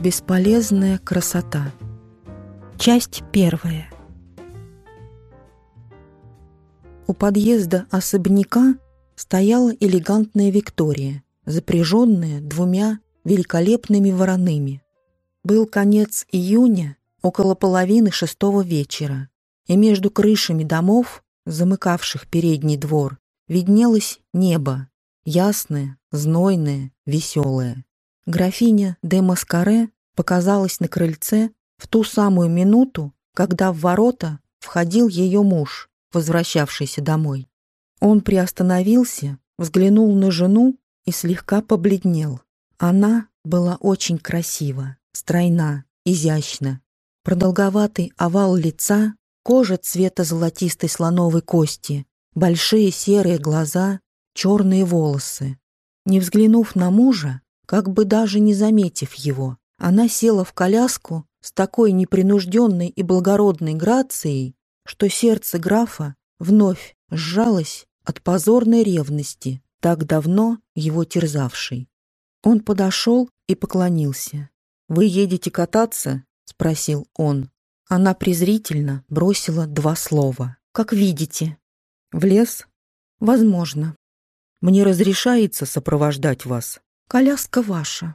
Бесполезная красота. Часть первая. У подъезда особняка стояла элегантная Виктория, запряженная двумя великолепными вороными. Был конец июня, около половины шестого вечера, и между крышами домов, замыкавших передний двор, виднелось небо, ясное, знойное, веселое. Графиня де Маскаре показалась на крыльце в ту самую минуту, когда в ворота входил ее муж, возвращавшийся домой. Он приостановился, взглянул на жену и слегка побледнел. Она была очень красива, стройна, изящна. Продолговатый овал лица, кожа цвета золотистой слоновой кости, большие серые глаза, черные волосы. Не взглянув на мужа, как бы даже не заметив его, она села в коляску с такой непринужденной и благородной грацией, что сердце графа вновь сжалось от позорной ревности, так давно его терзавшей. Он подошел и поклонился. «Вы едете кататься?» — спросил он. Она презрительно бросила два слова. «Как видите». «В лес?» «Возможно». «Мне разрешается сопровождать вас?» «Коляска ваша».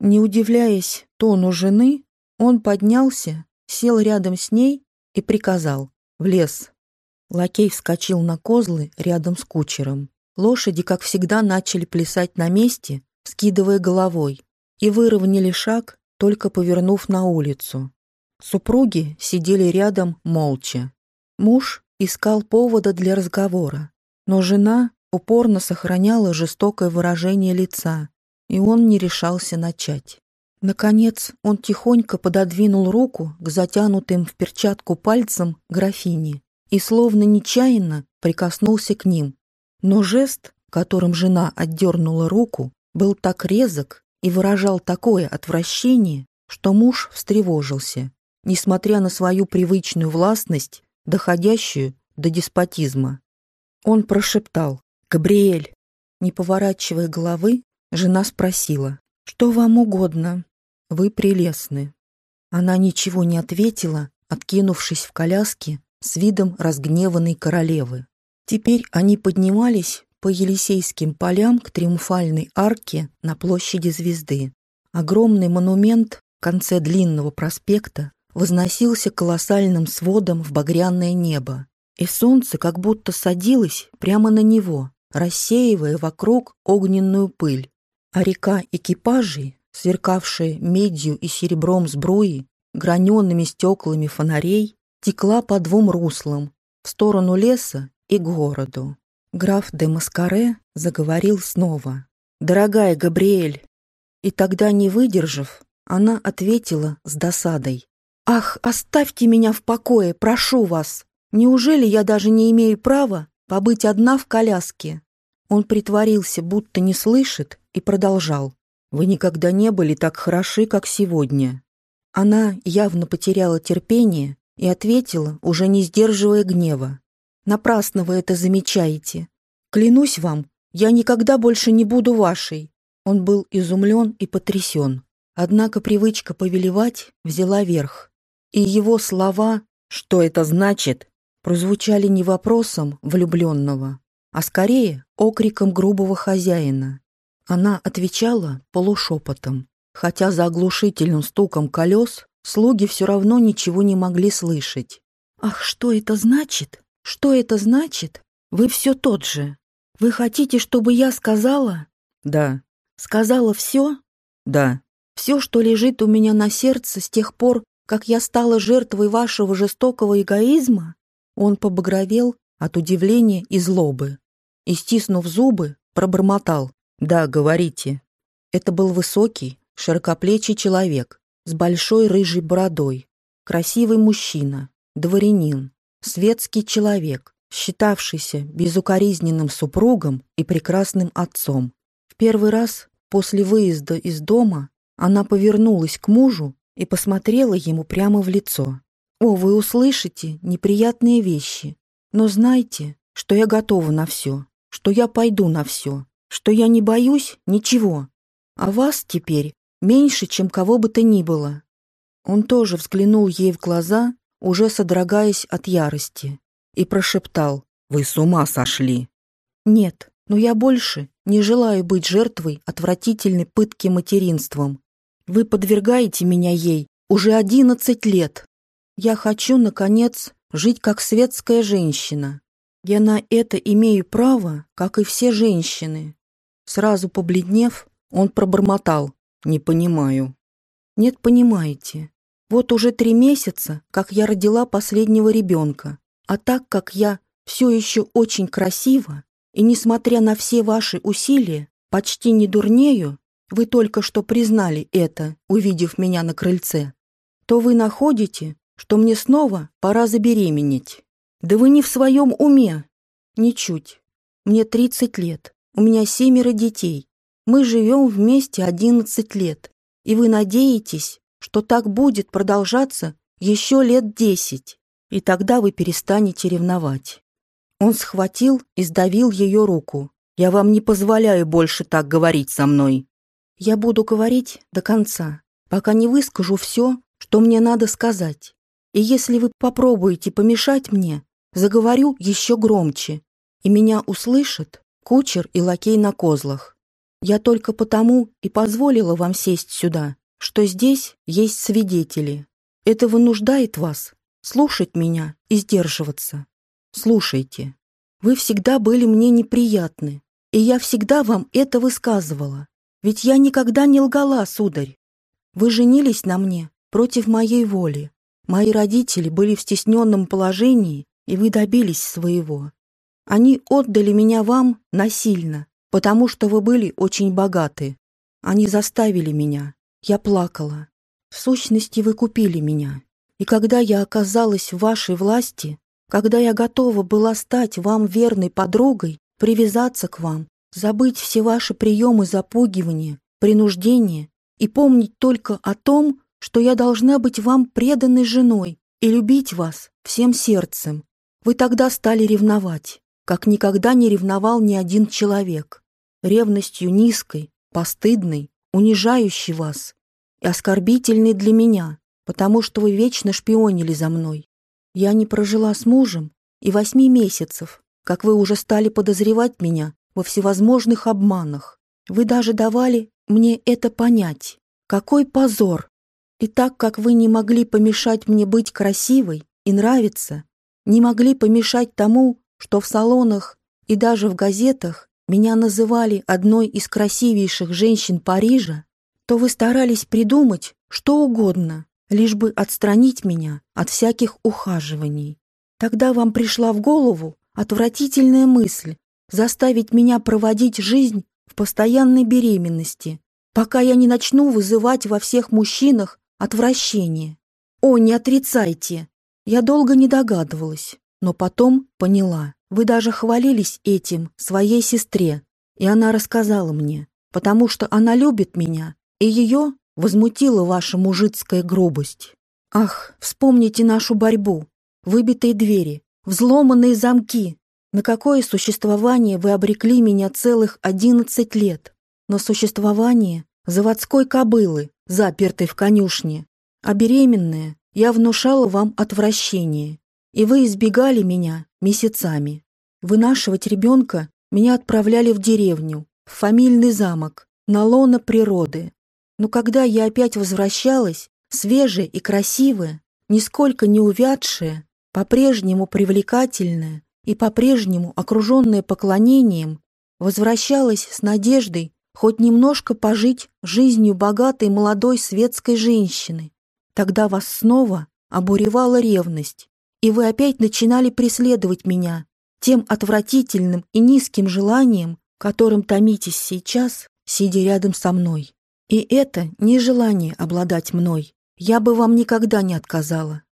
Не удивляясь тону жены, он поднялся, сел рядом с ней и приказал «В лес». Лакей вскочил на козлы рядом с кучером. Лошади, как всегда, начали плясать на месте, скидывая головой, и выровняли шаг, только повернув на улицу. Супруги сидели рядом молча. Муж искал повода для разговора, но жена упорно сохраняла жестокое выражение лица, и он не решался начать. Наконец он тихонько пододвинул руку к затянутым в перчатку пальцам графини и словно нечаянно прикоснулся к ним. Но жест, которым жена отдернула руку, был так резок и выражал такое отвращение, что муж встревожился, несмотря на свою привычную властность, доходящую до деспотизма. Он прошептал «Габриэль». Не поворачивая головы, жена спросила «Что вам угодно? Вы прелестны». Она ничего не ответила, откинувшись в коляске с видом разгневанной королевы. Теперь они поднимались по Елисейским полям к Триумфальной арке на площади Звезды. Огромный монумент в конце длинного проспекта возносился колоссальным сводом в багряное небо, и солнце как будто садилось прямо на него, рассеивая вокруг огненную пыль. А река экипажей, сверкавшая медью и серебром сбруи, граненными стеклами фонарей, текла по двум руслам, в сторону леса и к городу. Граф де Маскаре заговорил снова. «Дорогая Габриэль!» И тогда, не выдержав, она ответила с досадой. «Ах, оставьте меня в покое, прошу вас! Неужели я даже не имею права побыть одна в коляске?» Он притворился, будто не слышит, и продолжал. «Вы никогда не были так хороши, как сегодня». Она явно потеряла терпение и ответила, уже не сдерживая гнева. «Напрасно вы это замечаете. Клянусь вам, я никогда больше не буду вашей». Он был изумлен и потрясен. Однако привычка повелевать взяла верх. И его слова «что это значит?» прозвучали не вопросом влюбленного, а скорее окриком грубого хозяина. Она отвечала полушепотом, хотя за оглушительным стуком колес Слуги все равно ничего не могли слышать. «Ах, что это значит? Что это значит? Вы все тот же. Вы хотите, чтобы я сказала?» «Да». «Сказала все?» «Да». «Все, что лежит у меня на сердце с тех пор, как я стала жертвой вашего жестокого эгоизма?» Он побагровел от удивления и злобы и, стиснув зубы, пробормотал. «Да, говорите». Это был высокий, широкоплечий человек, с большой рыжей бородой, красивый мужчина, дворянин, светский человек, считавшийся безукоризненным супругом и прекрасным отцом. В первый раз после выезда из дома она повернулась к мужу и посмотрела ему прямо в лицо. «О, вы услышите неприятные вещи, но знайте, что я готова на все, что я пойду на все, что я не боюсь ничего. А вас теперь меньше, чем кого бы то ни было. Он тоже взглянул ей в глаза, уже содрогаясь от ярости, и прошептал «Вы с ума сошли!» «Нет, но я больше не желаю быть жертвой отвратительной пытки материнством. Вы подвергаете меня ей уже одиннадцать лет. Я хочу, наконец, жить как светская женщина. Я на это имею право, как и все женщины». Сразу побледнев, он пробормотал «Не понимаю». «Нет, понимаете. Вот уже три месяца, как я родила последнего ребенка, а так как я все еще очень красива, и несмотря на все ваши усилия, почти не дурнею, вы только что признали это, увидев меня на крыльце, то вы находите, что мне снова пора забеременеть. Да вы не в своем уме. Ничуть. Мне 30 лет, у меня семеро детей. Мы живем вместе 11 лет, и вы надеетесь, что так будет продолжаться еще лет десять, и тогда вы перестанете ревновать. Он схватил и сдавил ее руку. «Я вам не позволяю больше так говорить со мной». «Я буду говорить до конца, пока не выскажу все, что мне надо сказать. И если вы попробуете помешать мне, заговорю еще громче, и меня услышат кучер и лакей на козлах. Я только потому и позволила вам сесть сюда, что здесь есть свидетели. Это вынуждает вас слушать меня и сдерживаться. Слушайте. Вы всегда были мне неприятны, и я всегда вам это высказывала. Ведь я никогда не лгала, сударь. Вы женились на мне против моей воли. Мои родители были в стесненном положении, и вы добились своего. Они отдали меня вам насильно, потому что вы были очень богаты. Они заставили меня. Я плакала. В сущности, вы купили меня. И когда я оказалась в вашей власти, когда я готова была стать вам верной подругой, привязаться к вам, забыть все ваши приемы запугивания, принуждения и помнить только о том, что я должна быть вам преданной женой и любить вас всем сердцем, вы тогда стали ревновать, как никогда не ревновал ни один человек, ревностью низкой, постыдной, унижающий вас и оскорбительный для меня, потому что вы вечно шпионили за мной. Я не прожила с мужем и восьми месяцев, как вы уже стали подозревать меня во всевозможных обманах. Вы даже давали мне это понять. Какой позор! И так как вы не могли помешать мне быть красивой и нравиться, не могли помешать тому, что в салонах и даже в газетах меня называли одной из красивейших женщин Парижа, то вы старались придумать что угодно, лишь бы отстранить меня от всяких ухаживаний. Тогда вам пришла в голову отвратительная мысль заставить меня проводить жизнь в постоянной беременности, пока я не начну вызывать во всех мужчинах отвращение. О, не отрицайте! Я долго не догадывалась, но потом поняла. Вы даже хвалились этим своей сестре, и она рассказала мне, потому что она любит меня, и ее возмутила ваша мужицкая грубость. Ах, вспомните нашу борьбу, выбитые двери, взломанные замки. На какое существование вы обрекли меня целых одиннадцать лет? На существование заводской кобылы, запертой в конюшне. А беременная я внушала вам отвращение, и вы избегали меня месяцами. Вынашивать ребенка меня отправляли в деревню, в фамильный замок, на лоно природы. Но когда я опять возвращалась, свежая и красивая, нисколько не увядшая, по-прежнему привлекательная и по-прежнему окруженная поклонением, возвращалась с надеждой хоть немножко пожить жизнью богатой молодой светской женщины. Тогда вас снова обуревала ревность, и вы опять начинали преследовать меня тем отвратительным и низким желанием, которым томитесь сейчас, сидя рядом со мной. И это не желание обладать мной. Я бы вам никогда не отказала.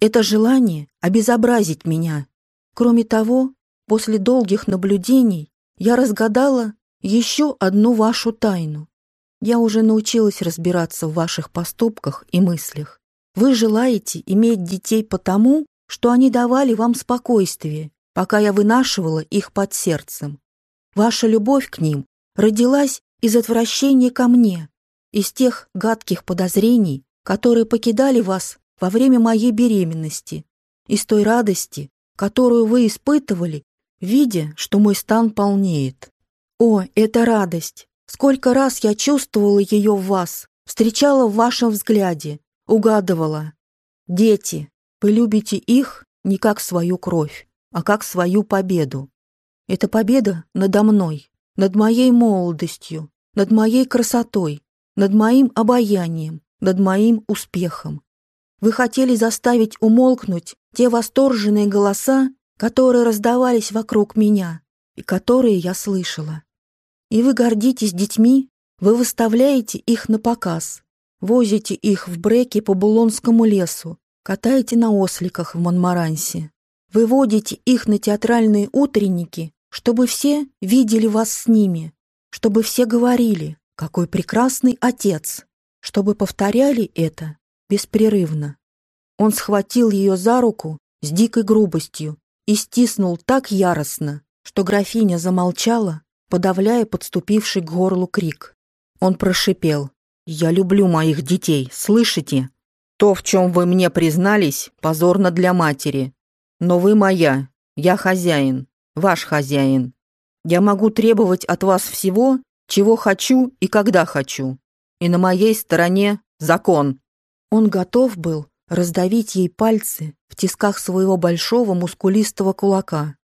Это желание обезобразить меня. Кроме того, после долгих наблюдений я разгадала еще одну вашу тайну. Я уже научилась разбираться в ваших поступках и мыслях. Вы желаете иметь детей потому, что они давали вам спокойствие, пока я вынашивала их под сердцем. Ваша любовь к ним родилась из отвращения ко мне, из тех гадких подозрений, которые покидали вас во время моей беременности, из той радости, которую вы испытывали, видя, что мой стан полнеет. О, эта радость! Сколько раз я чувствовала ее в вас, встречала в вашем взгляде, угадывала. Дети, вы любите их не как свою кровь, а как свою победу. Это победа надо мной, над моей молодостью, над моей красотой, над моим обаянием, над моим успехом. Вы хотели заставить умолкнуть те восторженные голоса, которые раздавались вокруг меня и которые я слышала. И вы гордитесь детьми, вы выставляете их на показ, возите их в бреки по Булонскому лесу, катаете на осликах в Монмарансе. Вы водите их на театральные утренники, чтобы все видели вас с ними, чтобы все говорили, какой прекрасный отец, чтобы повторяли это беспрерывно. Он схватил ее за руку с дикой грубостью и стиснул так яростно, что графиня замолчала, подавляя подступивший к горлу крик. Он прошипел. «Я люблю моих детей, слышите? То, в чем вы мне признались, позорно для матери. Но вы моя, я хозяин, ваш хозяин. Я могу требовать от вас всего, чего хочу и когда хочу. И на моей стороне закон». Он готов был раздавить ей пальцы в тисках своего большого мускулистого кулака.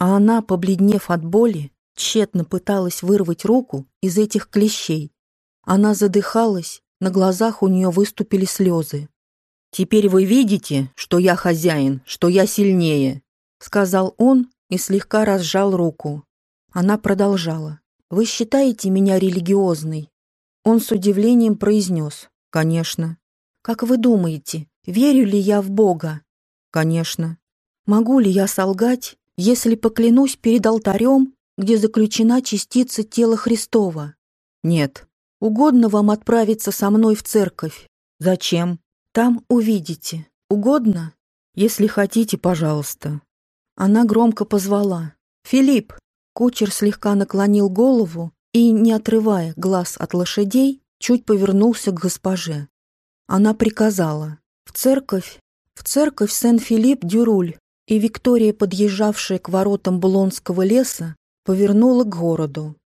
А она, побледнев от боли, тщетно пыталась вырвать руку из этих клещей. Она задыхалась, на глазах у нее выступили слезы. «Теперь вы видите, что я хозяин, что я сильнее», сказал он и слегка разжал руку. Она продолжала. «Вы считаете меня религиозной?» Он с удивлением произнес. «Конечно». «Как вы думаете, верю ли я в Бога?» «Конечно». «Могу ли я солгать, если поклянусь перед алтарем, где заключена частица тела Христова?» «Нет». «Угодно вам отправиться со мной в церковь?» «Зачем?» «Там увидите. Угодно?» «Если хотите, пожалуйста». Она громко позвала. «Филипп!» Кучер слегка наклонил голову и, не отрывая глаз от лошадей, чуть повернулся к госпоже. Она приказала «В церковь, в церковь Сен-Филипп-Дюруль», и Виктория, подъезжавшая к воротам Булонского леса, повернула к городу.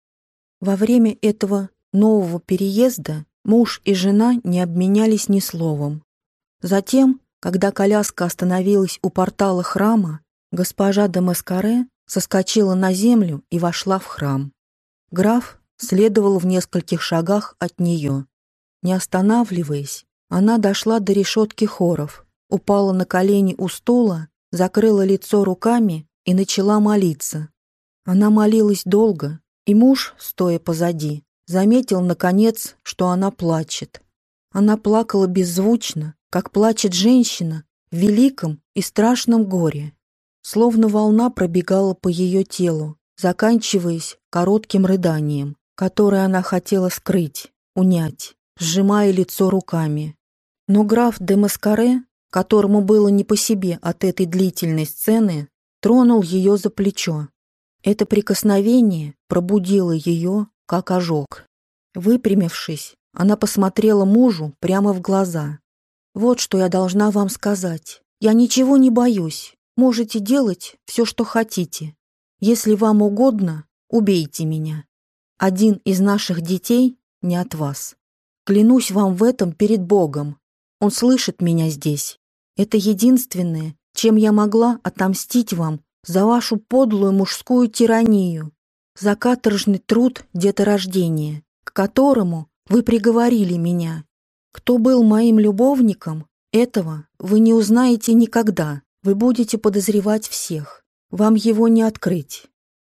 Во время этого нового переезда муж и жена не обменялись ни словом. Затем, когда коляска остановилась у портала храма, госпожа де Маскаре соскочила на землю и вошла в храм. Граф следовал в нескольких шагах от нее. Не останавливаясь, она дошла до решетки хоров, упала на колени у стула, закрыла лицо руками и начала молиться. Она молилась долго, и муж, стоя позади, заметил, наконец, что она плачет. Она плакала беззвучно, как плачет женщина в великом и страшном горе. Словно волна пробегала по ее телу, заканчиваясь коротким рыданием, которое она хотела скрыть, унять, сжимая лицо руками. Но граф де Маскаре, которому было не по себе от этой длительной сцены, тронул ее за плечо. Это прикосновение пробудило ее, как ожог. Выпрямившись, она посмотрела мужу прямо в глаза. «Вот что я должна вам сказать. Я ничего не боюсь. Можете делать все, что хотите. Если вам угодно, убейте меня. Один из наших детей не от вас. Клянусь вам в этом перед Богом. Он слышит меня здесь. Это единственное, чем я могла отомстить вам за вашу подлую мужскую тиранию, за каторжный труд деторождения, к которому вы приговорили меня. Кто был моим любовником, этого вы не узнаете никогда. Вы будете подозревать всех. Вам его не открыть.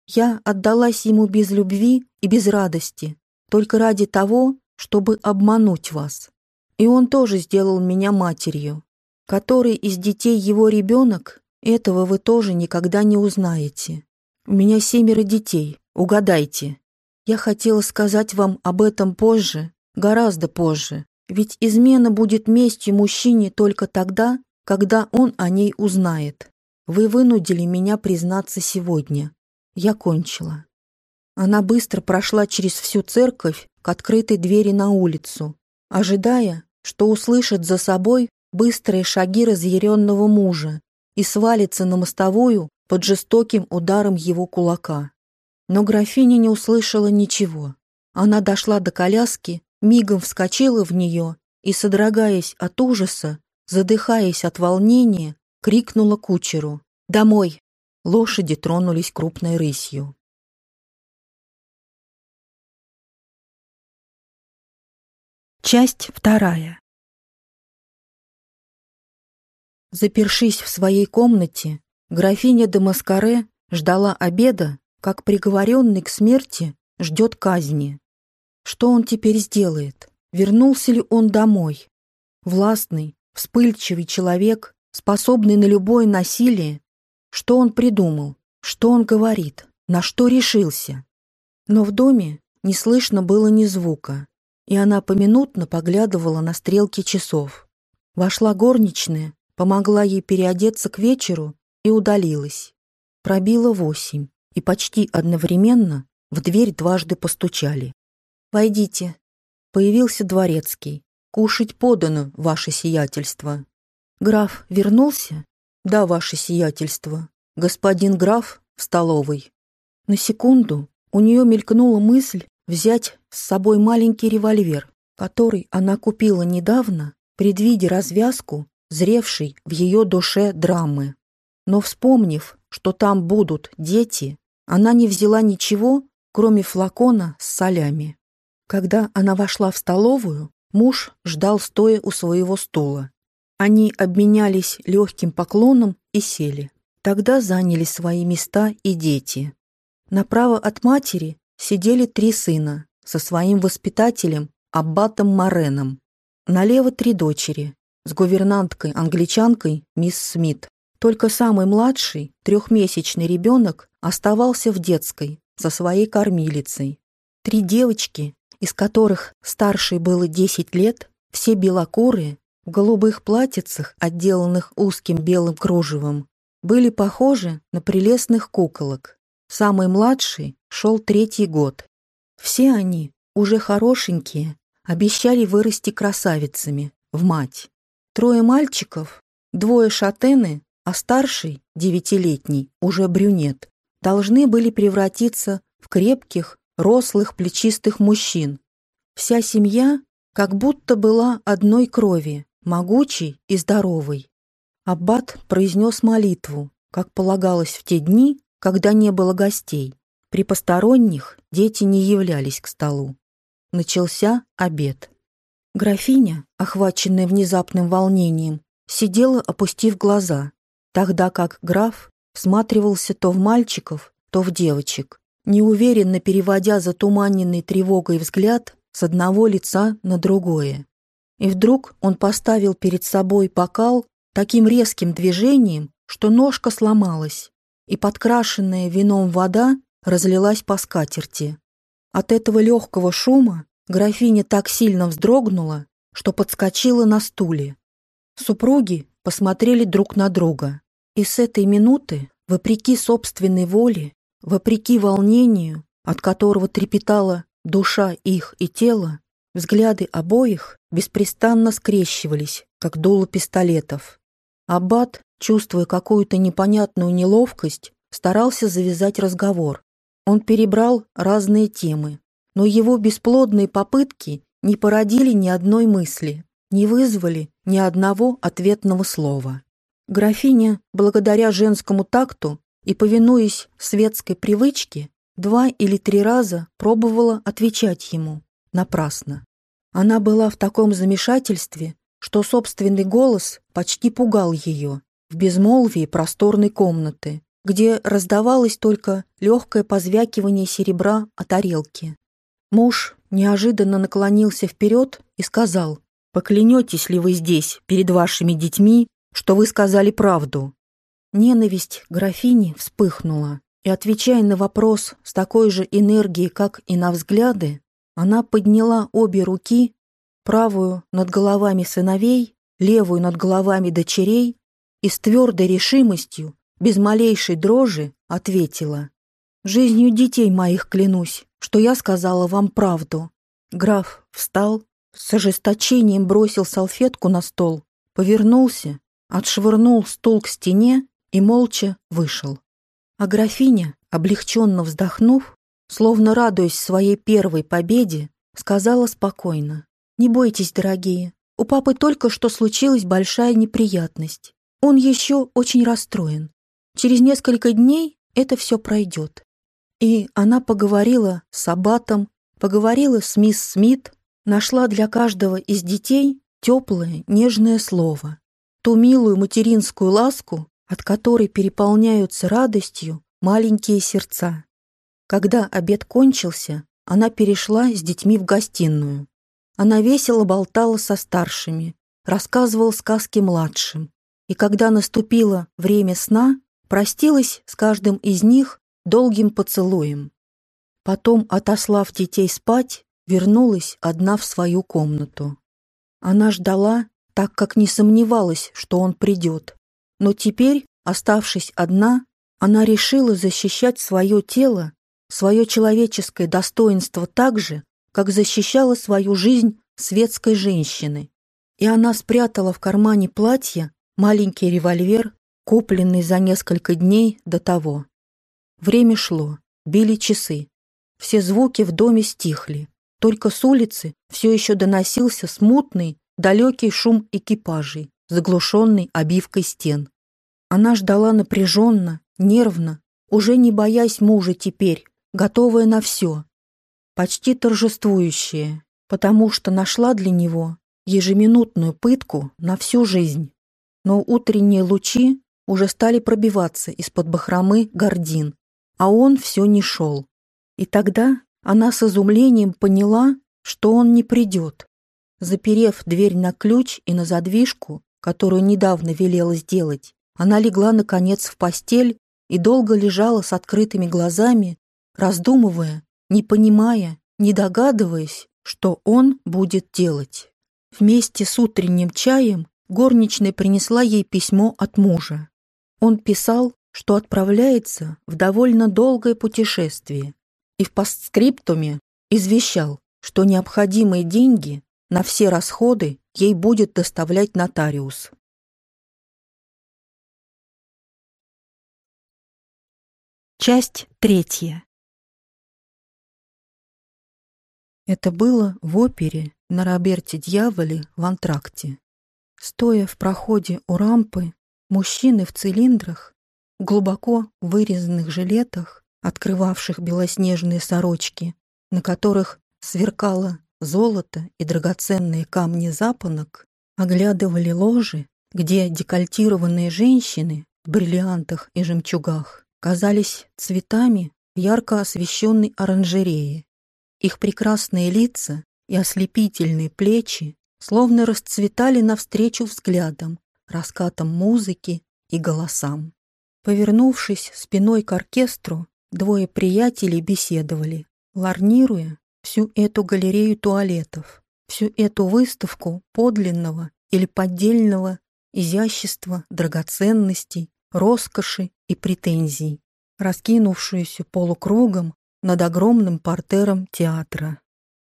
Я отдалась ему без любви и без радости, только ради того, чтобы обмануть вас. И он тоже сделал меня матерью. Который из детей его ребенок, этого вы тоже никогда не узнаете. У меня семеро детей, угадайте. Я хотела сказать вам об этом позже, гораздо позже, ведь измена будет местью мужчине только тогда, когда он о ней узнает. Вы вынудили меня признаться сегодня. Я кончила. Она быстро прошла через всю церковь к открытой двери на улицу, ожидая, что услышит за собой быстрые шаги разъяренного мужа и свалится на мостовую под жестоким ударом его кулака. Но графиня не услышала ничего. Она дошла до коляски, мигом вскочила в нее и, содрогаясь от ужаса, задыхаясь от волнения, крикнула кучеру «Домой!». Лошади тронулись крупной рысью. Часть вторая. Запершись в своей комнате, графиня де Маскаре ждала обеда, как приговоренный к смерти ждет казни. Что он теперь сделает? Вернулся ли он домой? Властный, вспыльчивый человек, способный на любое насилие. Что он придумал? Что он говорит? На что решился? Но в доме не слышно было ни звука, и она поминутно поглядывала на стрелки часов. Вошла горничная, помогла ей переодеться к вечеру и удалилась. Пробило восемь, и почти одновременно в дверь дважды постучали. «Войдите». Появился дворецкий. «Кушать подано, ваше сиятельство». «Граф вернулся?» «Да, ваше сиятельство. Господин граф в столовой». На секунду у нее мелькнула мысль взять с собой маленький револьвер, который она купила недавно, предвидя развязку, зревшей в ее душе драмы. Но вспомнив, что там будут дети, она не взяла ничего, кроме флакона с солями. Когда она вошла в столовую, муж ждал стоя у своего стула. Они обменялись легким поклоном и сели. Тогда заняли свои места и дети. Направо от матери сидели три сына со своим воспитателем Аббатом Мореном. Налево три дочери с гувернанткой-англичанкой мисс Смит. Только самый младший, трехмесячный ребенок оставался в детской со своей кормилицей. Три девочки из которых старшей было 10 лет, все белокурые, в голубых платьицах, отделанных узким белым кружевом, были похожи на прелестных куколок. Самый младший шел третий год. Все они, уже хорошенькие, обещали вырасти красавицами, в мать. Трое мальчиков, двое шатены, а старший, девятилетний, уже брюнет, должны были превратиться в крепких, рослых плечистых мужчин. Вся семья как будто была одной крови, могучей и здоровой. Аббат произнес молитву, как полагалось в те дни, когда не было гостей. При посторонних дети не являлись к столу. Начался обед. Графиня, охваченная внезапным волнением, сидела, опустив глаза, тогда как граф всматривался то в мальчиков, то в девочек неуверенно переводя затуманенный тревогой взгляд с одного лица на другое. И вдруг он поставил перед собой бокал таким резким движением, что ножка сломалась, и подкрашенная вином вода разлилась по скатерти. От этого легкого шума графиня так сильно вздрогнула, что подскочила на стуле. Супруги посмотрели друг на друга, и с этой минуты, вопреки собственной воле, Вопреки волнению, от которого трепетала душа их и тело, взгляды обоих беспрестанно скрещивались, как дуло пистолетов. Аббат, чувствуя какую-то непонятную неловкость, старался завязать разговор. Он перебрал разные темы, но его бесплодные попытки не породили ни одной мысли, не вызвали ни одного ответного слова. Графиня, благодаря женскому такту, и, повинуясь светской привычке, два или три раза пробовала отвечать ему. Напрасно. Она была в таком замешательстве, что собственный голос почти пугал ее в безмолвии просторной комнаты, где раздавалось только легкое позвякивание серебра о тарелке. Муж неожиданно наклонился вперед и сказал, «Поклянетесь ли вы здесь, перед вашими детьми, что вы сказали правду?» Ненависть графини вспыхнула, и, отвечая на вопрос с такой же энергией, как и на взгляды, она подняла обе руки, правую над головами сыновей, левую над головами дочерей, и с твердой решимостью, без малейшей дрожи, ответила Жизнью детей моих клянусь, что я сказала вам правду». Граф встал, с ожесточением бросил салфетку на стол, повернулся, отшвырнул стул к стене и молча вышел. А графиня, облегченно вздохнув, словно радуясь своей первой победе, сказала спокойно. «Не бойтесь, дорогие, у папы только что случилась большая неприятность. Он еще очень расстроен. Через несколько дней это все пройдет». И она поговорила с Аббатом, поговорила с мисс Смит, нашла для каждого из детей теплое, нежное слово, ту милую материнскую ласку, от которой переполняются радостью маленькие сердца. Когда обед кончился, она перешла с детьми в гостиную. Она весело болтала со старшими, рассказывала сказки младшим. И когда наступило время сна, простилась с каждым из них долгим поцелуем. Потом, отослав детей спать, вернулась одна в свою комнату. Она ждала, так как не сомневалась, что он придет. Но теперь, оставшись одна, она решила защищать свое тело, свое человеческое достоинство так же, как защищала свою жизнь светской женщины. И она спрятала в кармане платья маленький револьвер, купленный за несколько дней до того. Время шло, били часы. Все звуки в доме стихли. Только с улицы все еще доносился смутный, далекий шум экипажей, заглушенный обивкой стен. Она ждала напряженно, нервно, уже не боясь мужа теперь, готовая на все, почти торжествующая, потому что нашла для него ежеминутную пытку на всю жизнь. Но утренние лучи уже стали пробиваться из-под бахромы гордин, а он все не шел. И тогда она с изумлением поняла, что он не придет. Заперев дверь на ключ и на задвижку, которую недавно велела сделать, она легла, наконец, в постель и долго лежала с открытыми глазами, раздумывая, не понимая, не догадываясь, что он будет делать. Вместе с утренним чаем горничная принесла ей письмо от мужа. Он писал, что отправляется в довольно долгое путешествие, и в постскриптуме извещал, что необходимые деньги на все расходы ей будет доставлять нотариус. Часть третья. Это было в опере на Роберте Дьяволе в антракте. Стоя в проходе у рампы, мужчины в цилиндрах, глубоко вырезанных жилетах, открывавших белоснежные сорочки, на которых сверкало золото и драгоценные камни запонок, оглядывали ложи, где декольтированные женщины в бриллиантах и жемчугах казались цветами ярко освещенной оранжереи. Их прекрасные лица и ослепительные плечи словно расцветали навстречу взглядам, раскатам музыки и голосам. Повернувшись спиной к оркестру, двое приятелей беседовали, ларнируя всю эту галерею туалетов, всю эту выставку подлинного или поддельного изящества, драгоценностей, роскоши и претензий, раскинувшуюся полукругом над огромным портером театра.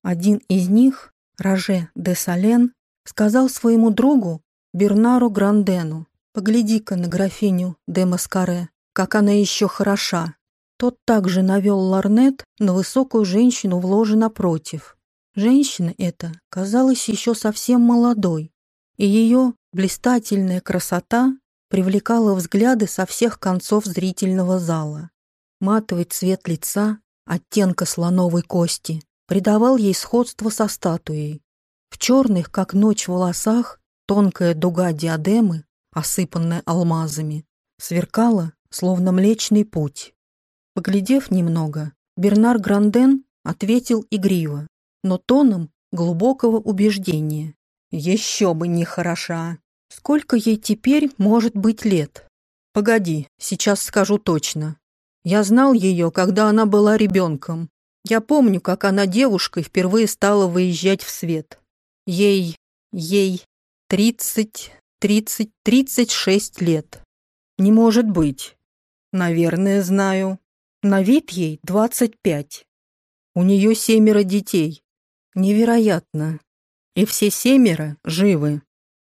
Один из них, Роже де Сален, сказал своему другу Бернару Грандену, «Погляди-ка на графиню де Маскаре, как она еще хороша». Тот также навел ларнет на высокую женщину в ложе напротив. Женщина эта казалась еще совсем молодой, и ее блистательная красота привлекала взгляды со всех концов зрительного зала. Матовый цвет лица, оттенка слоновой кости, придавал ей сходство со статуей. В черных, как ночь, волосах тонкая дуга диадемы, осыпанная алмазами, сверкала, словно Млечный Путь. Поглядев немного, Бернар Гранден ответил игриво, но тоном глубокого убеждения. «Еще бы не хороша!» Сколько ей теперь может быть лет? Погоди, сейчас скажу точно. Я знал ее, когда она была ребенком. Я помню, как она девушкой впервые стала выезжать в свет. Ей, ей тридцать, тридцать, тридцать шесть лет. Не может быть. Наверное, знаю. На вид ей 25. У нее семеро детей. Невероятно. И все семеро живы.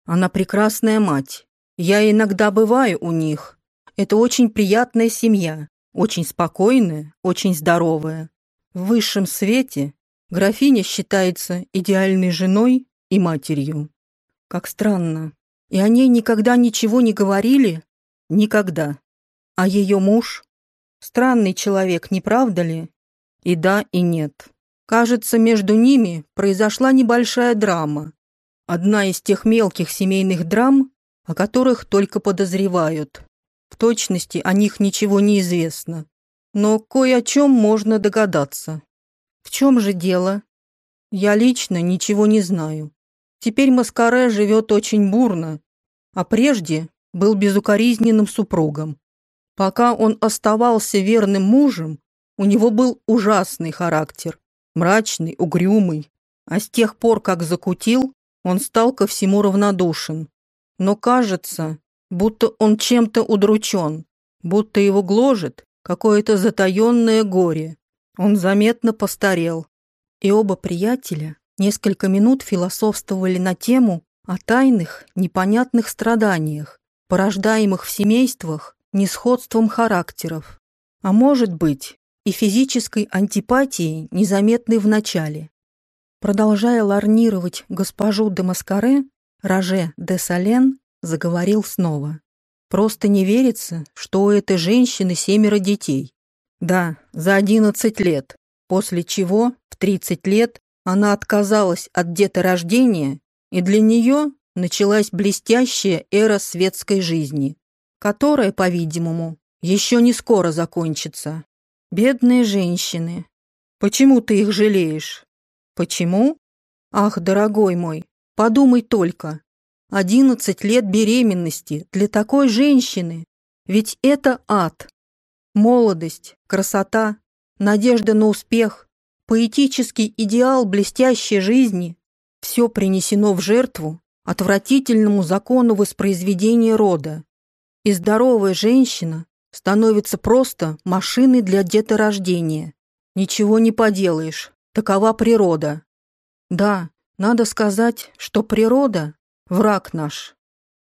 Она прекрасная мать. Я иногда бываю у них. Это очень приятная семья. Очень спокойная, очень здоровая. В высшем свете графиня считается идеальной женой и матерью. Как странно. И о ней никогда ничего не говорили? Никогда. А ее муж? Странный человек, не правда ли? И да, и нет. Кажется, между ними произошла небольшая драма. Одна из тех мелких семейных драм, о которых только подозревают. В точности о них ничего не известно. Но кое о чем можно догадаться. В чем же дело? Я лично ничего не знаю. Теперь Маскаре живет очень бурно, а прежде был безукоризненным супругом. Пока он оставался верным мужем, у него был ужасный характер, мрачный, угрюмый, а с тех пор, как закутил, он стал ко всему равнодушен. Но кажется, будто он чем-то удручен, будто его гложет какое-то затаенное горе. Он заметно постарел. И оба приятеля несколько минут философствовали на тему о тайных, непонятных страданиях, порождаемых в семействах несходством характеров, а может быть и физической антипатией, незаметной в начале. Продолжая ларнировать госпожу де Маскаре, Роже де Сален заговорил снова. Просто не верится, что у этой женщины семеро детей. Да, за одиннадцать лет, после чего в тридцать лет она отказалась от деторождения и для нее началась блестящая эра светской жизни, которая, по-видимому, еще не скоро закончится. Бедные женщины. Почему ты их жалеешь? Почему? Ах, дорогой мой, подумай только. Одиннадцать лет беременности для такой женщины. Ведь это ад. Молодость, красота, надежда на успех, поэтический идеал блестящей жизни все принесено в жертву отвратительному закону воспроизведения рода. И здоровая женщина становится просто машиной для деторождения. Ничего не поделаешь, такова природа. Да, надо сказать, что природа – враг наш.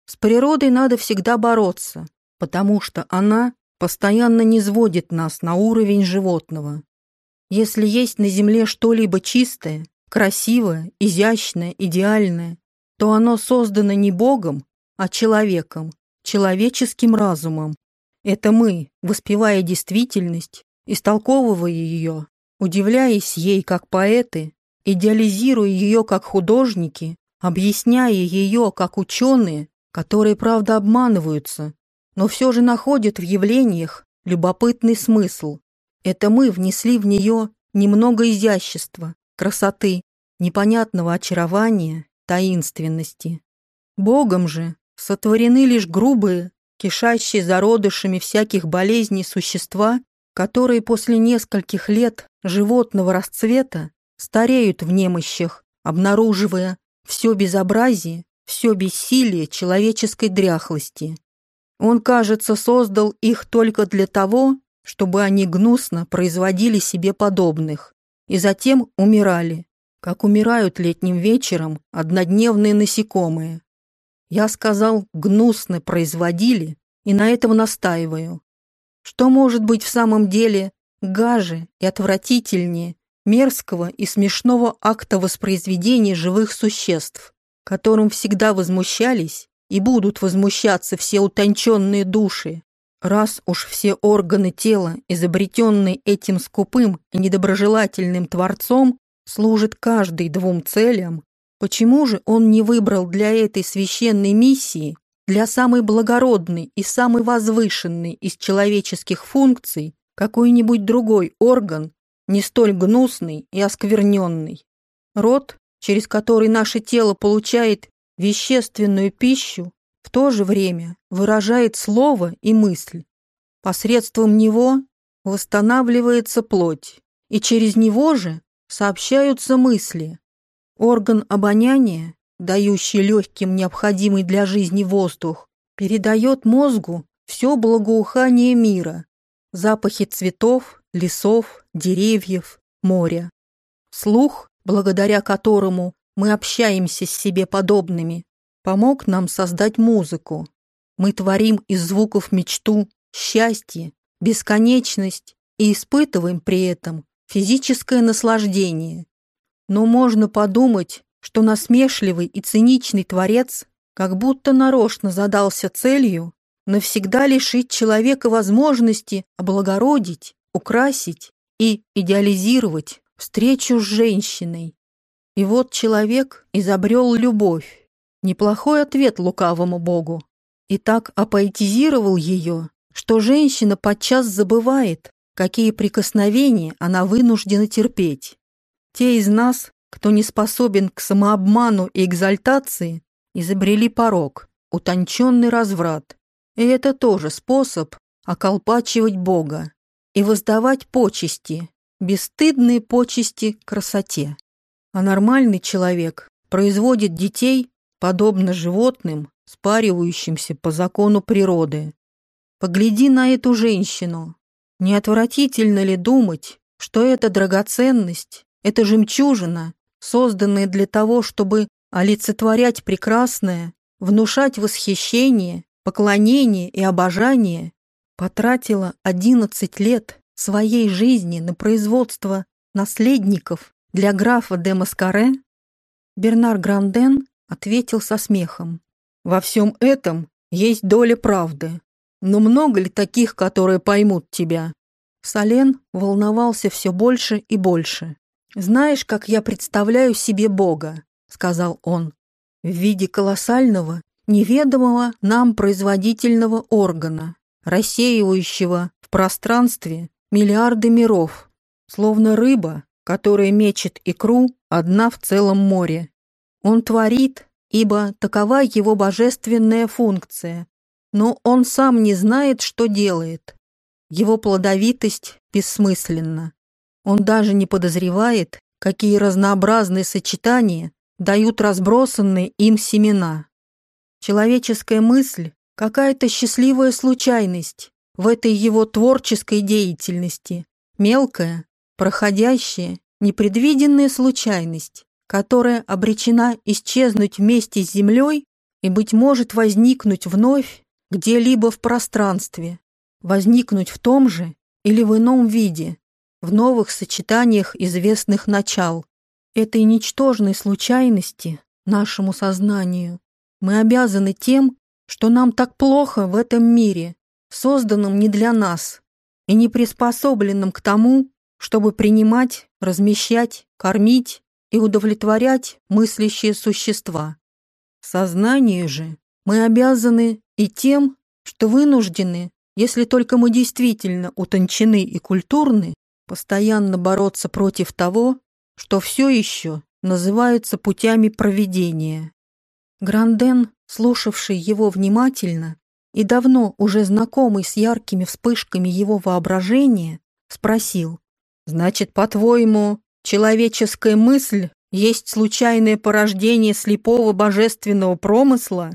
С природой надо всегда бороться, потому что она постоянно низводит нас на уровень животного. Если есть на земле что-либо чистое, красивое, изящное, идеальное, то оно создано не Богом, а человеком, человеческим разумом. Это мы, воспевая действительность, истолковывая ее, удивляясь ей как поэты, идеализируя ее как художники, объясняя ее как ученые, которые, правда, обманываются, но все же находят в явлениях любопытный смысл. Это мы внесли в нее немного изящества, красоты, непонятного очарования, таинственности. Богом же сотворены лишь грубые, кишащие зародышами всяких болезней существа, которые после нескольких лет животного расцвета стареют в немощах, обнаруживая все безобразие, все бессилие человеческой дряхлости. Он, кажется, создал их только для того, чтобы они гнусно производили себе подобных и затем умирали, как умирают летним вечером однодневные насекомые. Я сказал, гнусно производили, и на этом настаиваю. Что может быть в самом деле гаже и отвратительнее мерзкого и смешного акта воспроизведения живых существ, которым всегда возмущались и будут возмущаться все утонченные души, Раз уж все органы тела, изобретенные этим скупым и недоброжелательным Творцом, служат каждый двум целям, почему же он не выбрал для этой священной миссии, для самой благородной и самой возвышенной из человеческих функций, какой-нибудь другой орган, не столь гнусный и оскверненный? Рот, через который наше тело получает вещественную пищу, в то же время выражает слово и мысль. Посредством него восстанавливается плоть, и через него же сообщаются мысли. Орган обоняния, дающий легким необходимый для жизни воздух, передает мозгу все благоухание мира. запахи цветов, лесов, деревьев, моря. Слух, благодаря которому мы общаемся с себе подобными, помог нам создать музыку. Мы творим из звуков мечту, счастье, бесконечность и испытываем при этом физическое наслаждение. Но можно подумать, что насмешливый и циничный творец как будто нарочно задался целью навсегда лишить человека возможности облагородить, украсить и идеализировать встречу с женщиной. И вот человек изобрел любовь. Неплохой ответ лукавому богу. И так апоэтизировал ее, что женщина подчас забывает, какие прикосновения она вынуждена терпеть. Те из нас, кто не способен к самообману и экзальтации, изобрели порог, утонченный разврат. И это тоже способ околпачивать Бога и воздавать почести, бесстыдные почести красоте. А нормальный человек производит детей, подобно животным, спаривающимся по закону природы. Погляди на эту женщину. Не отвратительно ли думать, что эта драгоценность, эта жемчужина, созданная для того, чтобы олицетворять прекрасное, внушать восхищение, поклонение и обожание, потратила 11 лет своей жизни на производство наследников для графа де Маскаре, Бернар Гранден ответил со смехом. «Во всем этом есть доля правды. Но много ли таких, которые поймут тебя?» Сален волновался все больше и больше. «Знаешь, как я представляю себе Бога?» — сказал он. «В виде колоссального, неведомого нам производительного органа, рассеивающего в пространстве миллиарды миров, словно рыба, которая мечет икру одна в целом море. Он творит, ибо такова его божественная функция, но он сам не знает, что делает. Его плодовитость бессмысленна. Он даже не подозревает, какие разнообразные сочетания дают разбросанные им семена. Человеческая мысль – какая-то счастливая случайность в этой его творческой деятельности, мелкая, проходящая, непредвиденная случайность, которая обречена исчезнуть вместе с Землей и, быть может, возникнуть вновь где-либо в пространстве, возникнуть в том же или в ином виде, в новых сочетаниях известных начал. Этой ничтожной случайности, нашему сознанию, мы обязаны тем, что нам так плохо в этом мире, созданном не для нас и не приспособленном к тому, чтобы принимать, размещать, кормить и удовлетворять мыслящие существа. Сознанию же мы обязаны и тем, что вынуждены, если только мы действительно утончены и культурны, постоянно бороться против того, что все еще называется путями проведения. Гранден, слушавший его внимательно и давно уже знакомый с яркими вспышками его воображения, спросил, «Значит, по-твоему, человеческая мысль есть случайное порождение слепого божественного промысла?»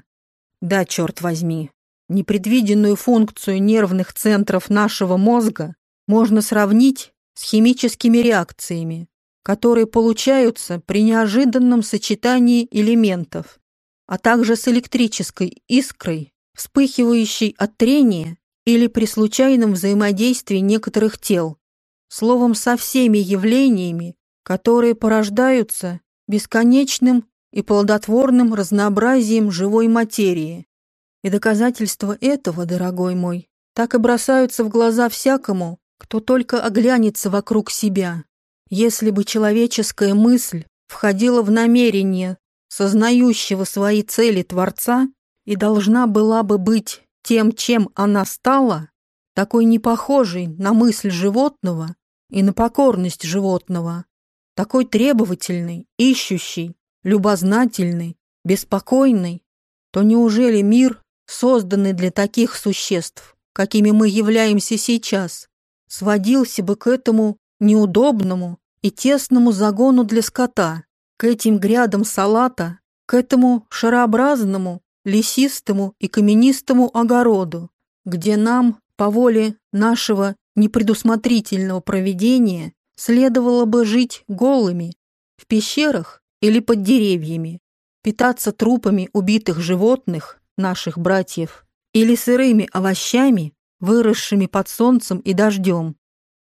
«Да, черт возьми, непредвиденную функцию нервных центров нашего мозга можно сравнить с химическими реакциями, которые получаются при неожиданном сочетании элементов, а также с электрической искрой, вспыхивающей от трения или при случайном взаимодействии некоторых тел, словом, со всеми явлениями, которые порождаются бесконечным и плодотворным разнообразием живой материи. И доказательства этого, дорогой мой, так и бросаются в глаза всякому, кто только оглянется вокруг себя. Если бы человеческая мысль входила в намерение сознающего свои цели Творца и должна была бы быть тем, чем она стала, такой непохожей на мысль животного и на покорность животного, такой требовательный, ищущий, любознательный, беспокойный, то неужели мир, созданный для таких существ, какими мы являемся сейчас, сводился бы к этому неудобному и тесному загону для скота, к этим грядам салата, к этому шарообразному, лесистому и каменистому огороду, где нам, по воле нашего непредусмотрительного проведения следовало бы жить голыми, в пещерах или под деревьями, питаться трупами убитых животных, наших братьев, или сырыми овощами, выросшими под солнцем и дождем.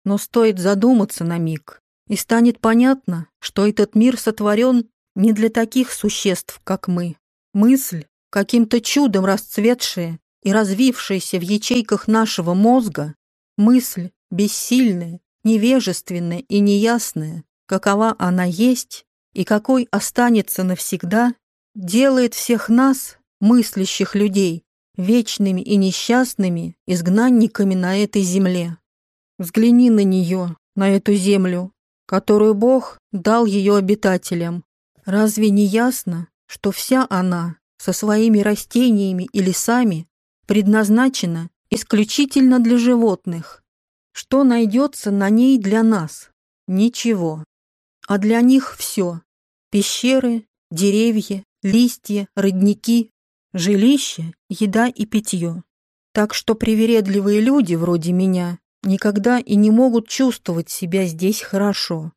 Но стоит задуматься на миг, и станет понятно, что этот мир сотворен не для таких существ, как мы. Мысль, каким-то чудом расцветшая и развившаяся в ячейках нашего мозга, мысль бессильная, невежественная и неясная, какова она есть и какой останется навсегда, делает всех нас, мыслящих людей, вечными и несчастными изгнанниками на этой земле. Взгляни на нее, на эту землю, которую Бог дал ее обитателям. Разве не ясно, что вся она со своими растениями и лесами предназначена исключительно для животных? Что найдется на ней для нас? Ничего. А для них все. Пещеры, деревья, листья, родники, жилище, еда и питье. Так что привередливые люди вроде меня никогда и не могут чувствовать себя здесь хорошо.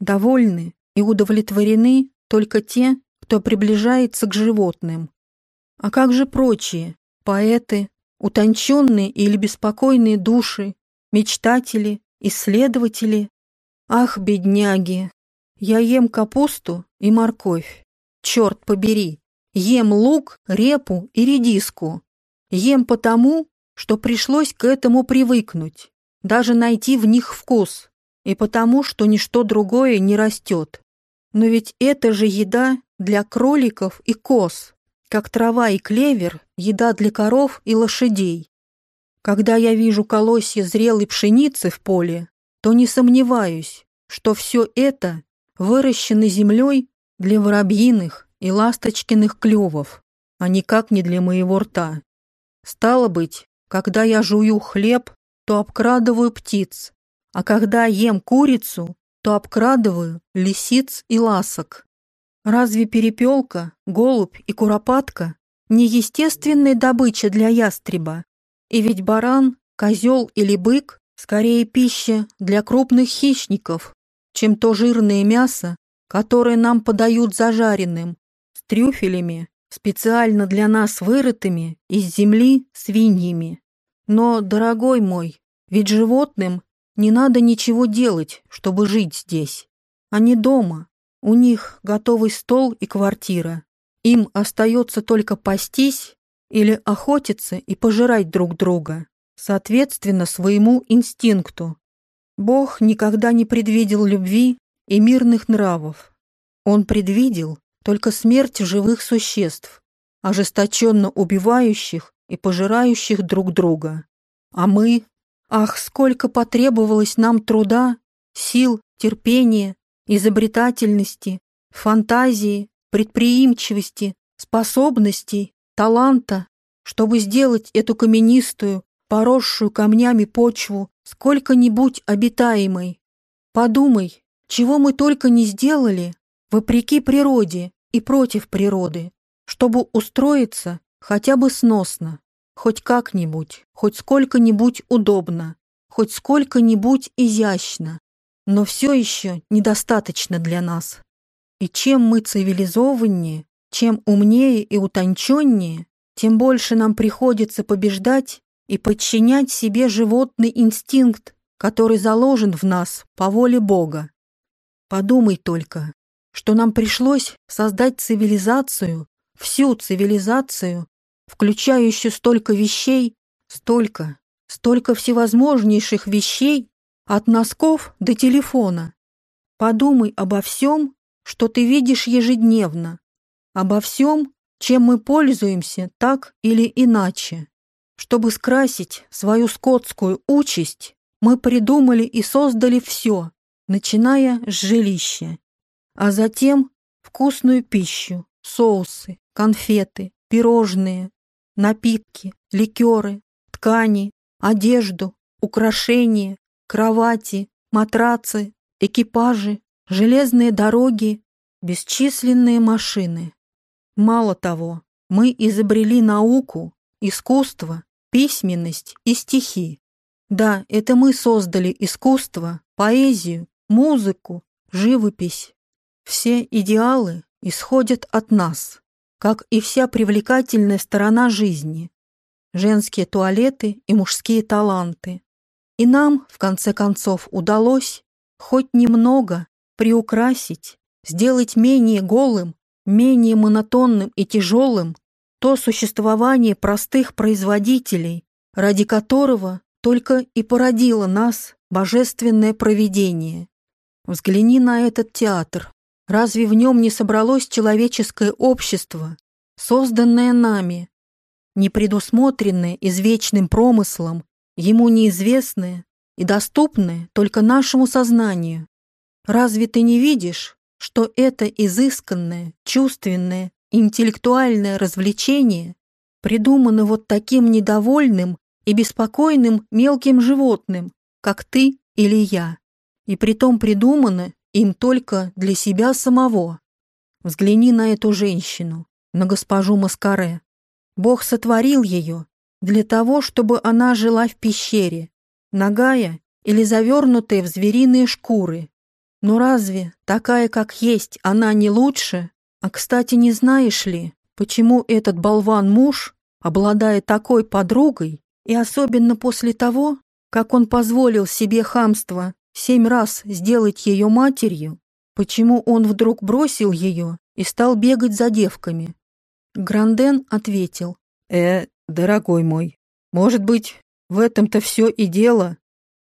Довольны и удовлетворены только те, кто приближается к животным. А как же прочие, поэты, утонченные или беспокойные души, мечтатели, исследователи? Ах, бедняги! Я ем капусту и морковь. Черт побери! Ем лук, репу и редиску. Ем потому, что пришлось к этому привыкнуть, даже найти в них вкус, и потому, что ничто другое не растет. Но ведь это же еда для кроликов и коз, как трава и клевер – еда для коров и лошадей. Когда я вижу колосья зрелой пшеницы в поле, то не сомневаюсь, что все это выращено землей для воробьиных, и ласточкиных клювов, а никак не для моего рта. Стало быть, когда я жую хлеб, то обкрадываю птиц, а когда ем курицу, то обкрадываю лисиц и ласок. Разве перепелка, голубь и куропатка не естественная добыча для ястреба? И ведь баран, козел или бык скорее пища для крупных хищников, чем то жирное мясо, которое нам подают зажаренным, трюфелями, специально для нас вырытыми из земли свиньями. Но, дорогой мой, ведь животным не надо ничего делать, чтобы жить здесь. Они дома, у них готовый стол и квартира. Им остается только пастись или охотиться и пожирать друг друга, соответственно своему инстинкту. Бог никогда не предвидел любви и мирных нравов. Он предвидел только смерть живых существ, ожесточенно убивающих и пожирающих друг друга. А мы, ах, сколько потребовалось нам труда, сил, терпения, изобретательности, фантазии, предприимчивости, способностей, таланта, чтобы сделать эту каменистую, поросшую камнями почву сколько-нибудь обитаемой. Подумай, чего мы только не сделали, вопреки природе, и против природы, чтобы устроиться хотя бы сносно, хоть как-нибудь, хоть сколько-нибудь удобно, хоть сколько-нибудь изящно, но все еще недостаточно для нас. И чем мы цивилизованнее, чем умнее и утонченнее, тем больше нам приходится побеждать и подчинять себе животный инстинкт, который заложен в нас по воле Бога. Подумай только, что нам пришлось создать цивилизацию, всю цивилизацию, включающую столько вещей, столько, столько всевозможнейших вещей, от носков до телефона. Подумай обо всем, что ты видишь ежедневно, обо всем, чем мы пользуемся так или иначе. Чтобы скрасить свою скотскую участь, мы придумали и создали все, начиная с жилища а затем вкусную пищу, соусы, конфеты, пирожные, напитки, ликеры, ткани, одежду, украшения, кровати, матрацы, экипажи, железные дороги, бесчисленные машины. Мало того, мы изобрели науку, искусство, письменность и стихи. Да, это мы создали искусство, поэзию, музыку, живопись. Все идеалы исходят от нас, как и вся привлекательная сторона жизни. Женские туалеты и мужские таланты. И нам, в конце концов, удалось хоть немного приукрасить, сделать менее голым, менее монотонным и тяжелым то существование простых производителей, ради которого только и породило нас божественное провидение. Взгляни на этот театр. Разве в нем не собралось человеческое общество, созданное нами, не предусмотренное извечным промыслом, ему неизвестное и доступное только нашему сознанию? Разве ты не видишь, что это изысканное, чувственное, интеллектуальное развлечение придумано вот таким недовольным и беспокойным мелким животным, как ты или я, и притом придумано им только для себя самого. Взгляни на эту женщину, на госпожу Маскаре. Бог сотворил ее для того, чтобы она жила в пещере, нагая или завернутая в звериные шкуры. Но разве такая, как есть, она не лучше? А, кстати, не знаешь ли, почему этот болван-муж, обладая такой подругой, и особенно после того, как он позволил себе хамство семь раз сделать ее матерью, почему он вдруг бросил ее и стал бегать за девками? Гранден ответил. «Э, дорогой мой, может быть, в этом-то все и дело.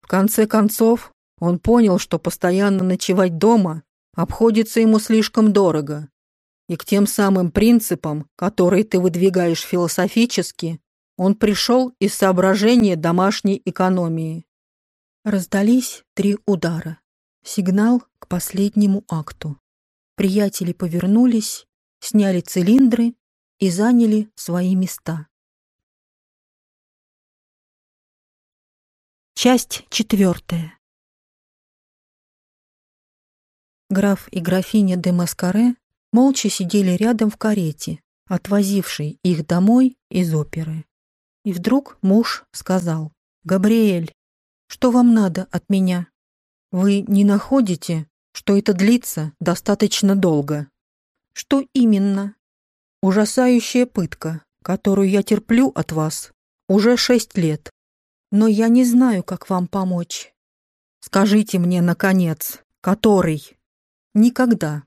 В конце концов, он понял, что постоянно ночевать дома обходится ему слишком дорого. И к тем самым принципам, которые ты выдвигаешь философически, он пришел из соображения домашней экономии. Раздались три удара. Сигнал к последнему акту. Приятели повернулись, сняли цилиндры и заняли свои места. Часть четвертая. Граф и графиня де Маскаре молча сидели рядом в карете, отвозившей их домой из оперы. И вдруг муж сказал, «Габриэль, что вам надо от меня? Вы не находите, что это длится достаточно долго?» «Что именно?» «Ужасающая пытка, которую я терплю от вас уже шесть лет. Но я не знаю, как вам помочь. Скажите мне, наконец, который?» «Никогда.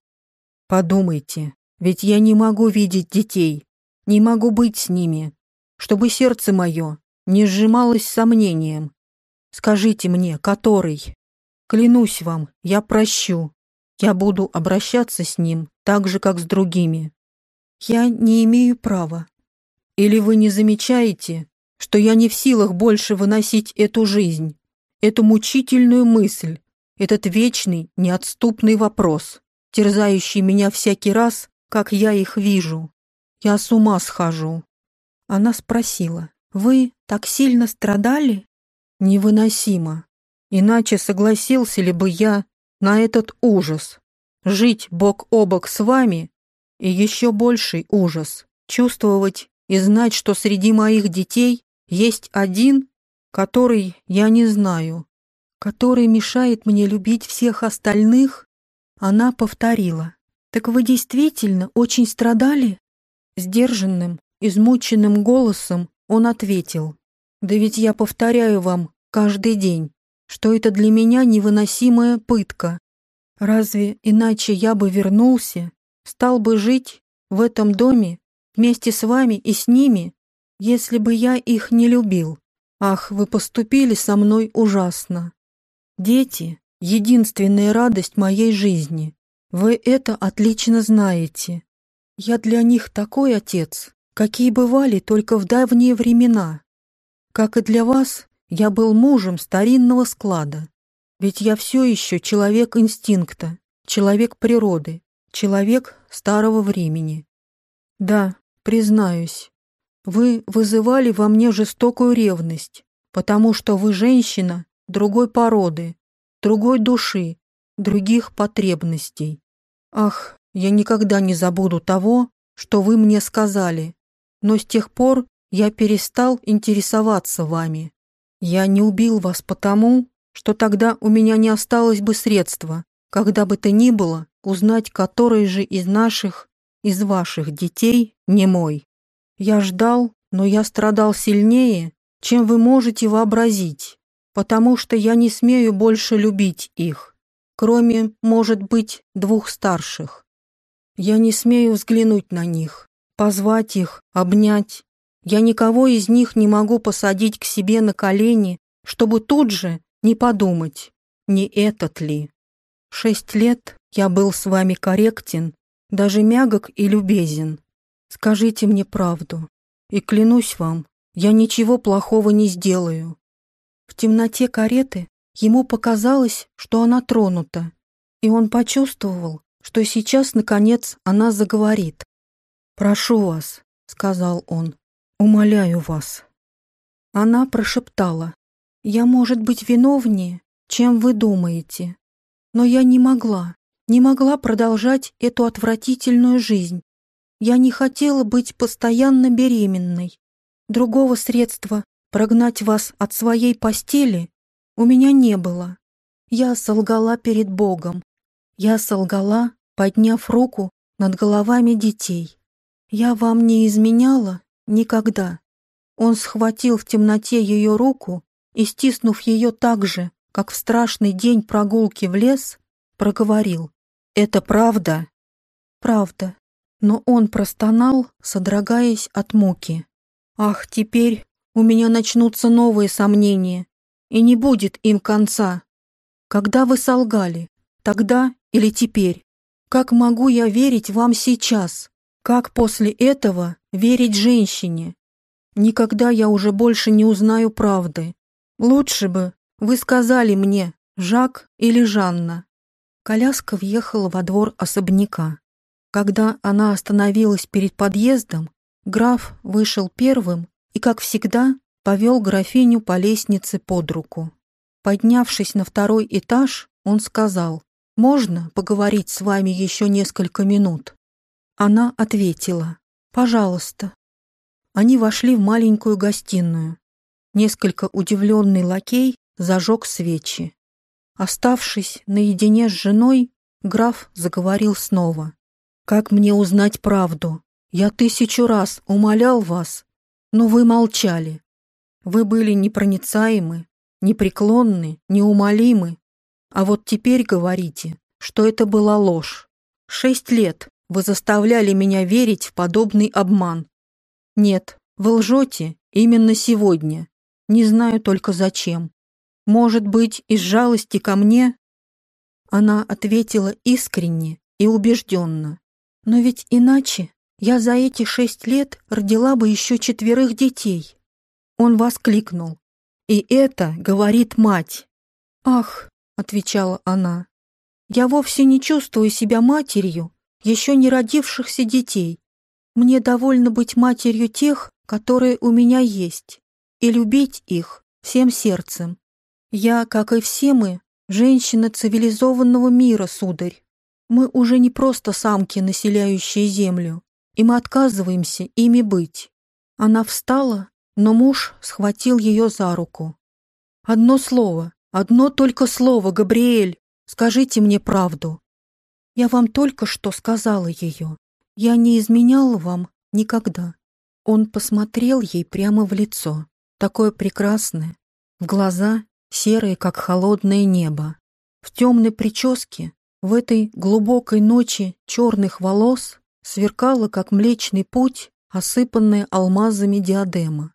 Подумайте, ведь я не могу видеть детей, не могу быть с ними, чтобы сердце мое не сжималось сомнением. Скажите мне, который? Клянусь вам, я прощу. Я буду обращаться с ним так же, как с другими. Я не имею права. Или вы не замечаете, что я не в силах больше выносить эту жизнь, эту мучительную мысль, этот вечный, неотступный вопрос, терзающий меня всякий раз, как я их вижу. Я с ума схожу. Она спросила, «Вы так сильно страдали?» «Невыносимо. Иначе согласился ли бы я на этот ужас? Жить бок о бок с вами и еще больший ужас. Чувствовать и знать, что среди моих детей есть один, который я не знаю, который мешает мне любить всех остальных?» Она повторила, «Так вы действительно очень страдали?» Сдержанным, Измученным голосом он ответил, «Да ведь я повторяю вам каждый день, что это для меня невыносимая пытка. Разве иначе я бы вернулся, стал бы жить в этом доме вместе с вами и с ними, если бы я их не любил? Ах, вы поступили со мной ужасно. Дети — единственная радость моей жизни. Вы это отлично знаете. Я для них такой отец, какие бывали только в давние времена. Как и для вас, я был мужем старинного склада. Ведь я все еще человек инстинкта, человек природы, человек старого времени. Да, признаюсь, вы вызывали во мне жестокую ревность, потому что вы женщина другой породы, другой души, других потребностей. Ах, я никогда не забуду того, что вы мне сказали, но с тех пор я перестал интересоваться вами. Я не убил вас потому, что тогда у меня не осталось бы средства, когда бы то ни было, узнать, который же из наших, из ваших детей не мой. Я ждал, но я страдал сильнее, чем вы можете вообразить, потому что я не смею больше любить их, кроме, может быть, двух старших. Я не смею взглянуть на них, позвать их, обнять. Я никого из них не могу посадить к себе на колени, чтобы тут же не подумать, не этот ли. Шесть лет я был с вами корректен, даже мягок и любезен. Скажите мне правду, и клянусь вам, я ничего плохого не сделаю. В темноте кареты ему показалось, что она тронута, и он почувствовал, что сейчас, наконец, она заговорит. «Прошу вас», — сказал он, — «умоляю вас». Она прошептала, «Я, может быть, виновнее, чем вы думаете, но я не могла, не могла продолжать эту отвратительную жизнь. Я не хотела быть постоянно беременной. Другого средства прогнать вас от своей постели у меня не было. Я солгала перед Богом. Я солгала, подняв руку над головами детей. Я вам не изменяла никогда. Он схватил в темноте ее руку и, стиснув ее так же, как в страшный день прогулки в лес, проговорил. «Это правда?» «Правда». Но он простонал, содрогаясь от муки. «Ах, теперь у меня начнутся новые сомнения, и не будет им конца. Когда вы солгали? Тогда или теперь? Как могу я верить вам сейчас? Как после этого верить женщине? Никогда я уже больше не узнаю правды. Лучше бы вы сказали мне, Жак или Жанна. Коляска въехала во двор особняка. Когда она остановилась перед подъездом, граф вышел первым и, как всегда, повел графиню по лестнице под руку. Поднявшись на второй этаж, он сказал, «Можно поговорить с вами еще несколько минут?» Она ответила, «Пожалуйста». Они вошли в маленькую гостиную. Несколько удивленный лакей зажег свечи. Оставшись наедине с женой, граф заговорил снова. «Как мне узнать правду? Я тысячу раз умолял вас, но вы молчали. Вы были непроницаемы, непреклонны, неумолимы. А вот теперь говорите, что это была ложь. Шесть лет вы заставляли меня верить в подобный обман. Нет, вы лжете именно сегодня. Не знаю только зачем. Может быть, из жалости ко мне? Она ответила искренне и убежденно. Но ведь иначе я за эти шесть лет родила бы еще четверых детей. Он воскликнул. И это говорит мать. Ах, отвечала она, я вовсе не чувствую себя матерью еще не родившихся детей. Мне довольно быть матерью тех, которые у меня есть, и любить их всем сердцем. Я, как и все мы, женщина цивилизованного мира, сударь. Мы уже не просто самки, населяющие землю и мы отказываемся ими быть. Она встала, но муж схватил ее за руку. «Одно слово, одно только слово, Габриэль, скажите мне правду. Я вам только что сказала ее. Я не изменяла вам никогда». Он посмотрел ей прямо в лицо, такое прекрасное, в глаза серые, как холодное небо. В темной прическе, в этой глубокой ночи черных волос сверкала, как млечный путь, осыпанная алмазами диадема.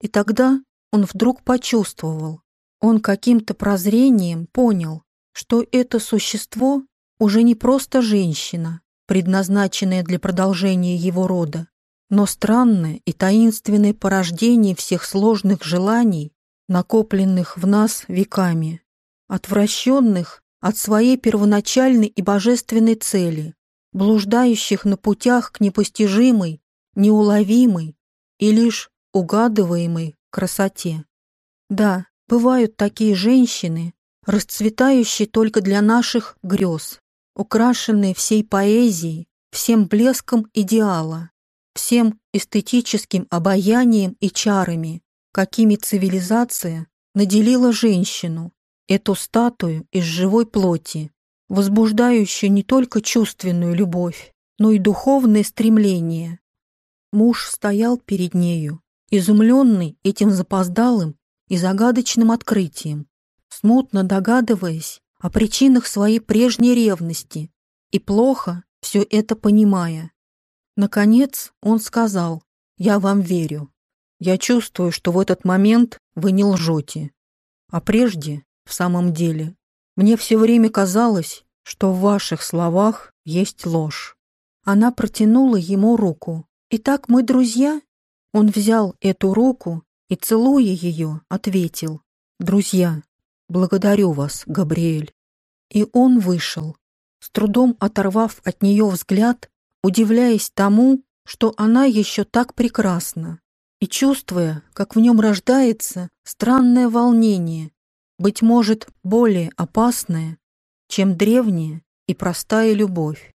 И тогда он вдруг почувствовал, он каким-то прозрением понял, что это существо уже не просто женщина, предназначенная для продолжения его рода, но странное и таинственное порождение всех сложных желаний, накопленных в нас веками, отвращенных от своей первоначальной и божественной цели блуждающих на путях к непостижимой, неуловимой и лишь угадываемой красоте. Да, бывают такие женщины, расцветающие только для наших грез, украшенные всей поэзией, всем блеском идеала, всем эстетическим обаянием и чарами, какими цивилизация наделила женщину, эту статую из живой плоти, возбуждающую не только чувственную любовь, но и духовное стремление. Муж стоял перед нею, изумленный этим запоздалым и загадочным открытием, смутно догадываясь о причинах своей прежней ревности и плохо все это понимая. Наконец он сказал, «Я вам верю. Я чувствую, что в этот момент вы не лжете. А прежде, в самом деле, мне все время казалось, что в ваших словах есть ложь». Она протянула ему руку. «Итак, мы друзья?» Он взял эту руку и, целуя ее, ответил, «Друзья, благодарю вас, Габриэль». И он вышел, с трудом оторвав от нее взгляд, удивляясь тому, что она еще так прекрасна, и чувствуя, как в нем рождается странное волнение, быть может, более опасное, чем древняя и простая любовь.